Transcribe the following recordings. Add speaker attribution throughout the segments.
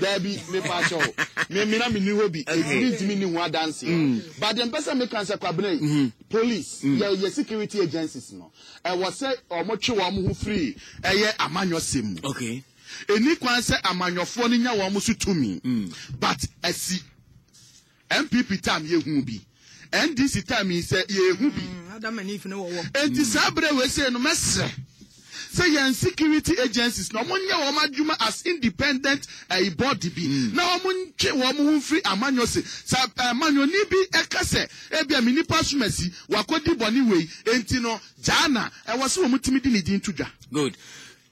Speaker 1: daabi mepa kyɛ o meme na menni hɔ bi ɛti bi ntumi nni ho adanseɛ mm. but deɛ mpɛ sɛ meka sɛ kwabena yi mm-hmm. police mm. yɛ yɛ security agencies no ɛwɔ sɛ wɔtwe wɔn ho firi ɛyɛ amanyɔsɛm mu ɛni kwan sɛ amanyɔfoɔ no nya wɔn so tumi mm. but asi NPP term yɛhu bi, NDC term yi sɛ yɛhu bi. Enti saa berɛ wei sei no mɛsrɛ sɛ yɛn security agencies na wɔn nyɛ wɔn adwuma as independent ɛyi body bi hmm. na wɔn ntwe wɔn ho mfiri amanyɔ se sɛ amanyɔni bi ɛka sɛ ebi a mi nipa so mɛsi wakɔdi bɔne wei enti no gyaa na ɛwɔ sɛ wɔn tumi di ne din to dwa.
Speaker 2: good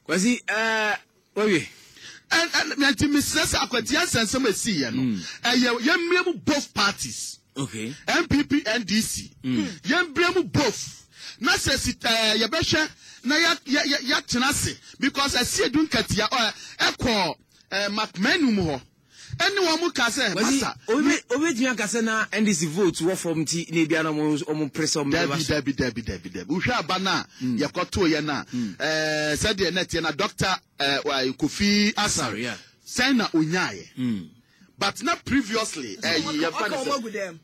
Speaker 2: kwasi ɛɛ. Uh... Oye.
Speaker 1: Ɛn nti mesrɛ sɛ akwatia nsɛnsɛm a ɛsiiɛ no ɛyɛ yɛmmire mu both parties
Speaker 2: okay.
Speaker 1: NPP NDC mm. yɛmmire mu both na sɛ si ɛɛ yɛbɛhwɛ na yɛ yɛ yɛatena ase because ɛsi edu nkatia ɛkɔ ɛɛ McMenu mu hɔ. ɛne wɔn ka sɛ, Masa,
Speaker 2: me. Obi betumi aka sɛ na NDC vote wɔ fam nti na ebia na wɔpere sɛ
Speaker 1: wɔbɛba
Speaker 2: so.
Speaker 1: Dabi, dabi, dabi, dabi. Wohwɛ aba no a yɛkɔtoo yɛn a, sɛdeɛ na ɛteɛ no a, Dɔkta Kofi Asare, sɛn na ɔnyaeɛ? But na previously, ɛyi,
Speaker 3: yɛmfa
Speaker 1: no sɛ.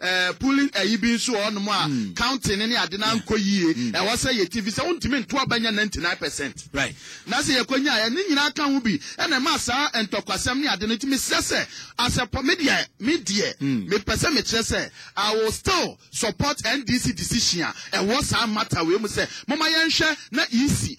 Speaker 1: Ɛɛ pulling ayi bi nso wɔ hɔnom a counting no ne ade no ankɔ yie. Ɛwɔ sɛ yɛti efisɛ wontumi nto aba nya ninety
Speaker 2: nine percent.
Speaker 1: Na sɛ yɛkɔnya a, ne nyinaa ka ho bi na ɛma saa ntɔkwasɛm ne ade no. Nti mesrɛ sɛ as a po, me deɛ, me deɛ mepɛ sɛ mekyerɛ sɛ I will still support NDC decision a ɛwɔ saa matter wei mu sɛ momma yɛnhwɛ na EC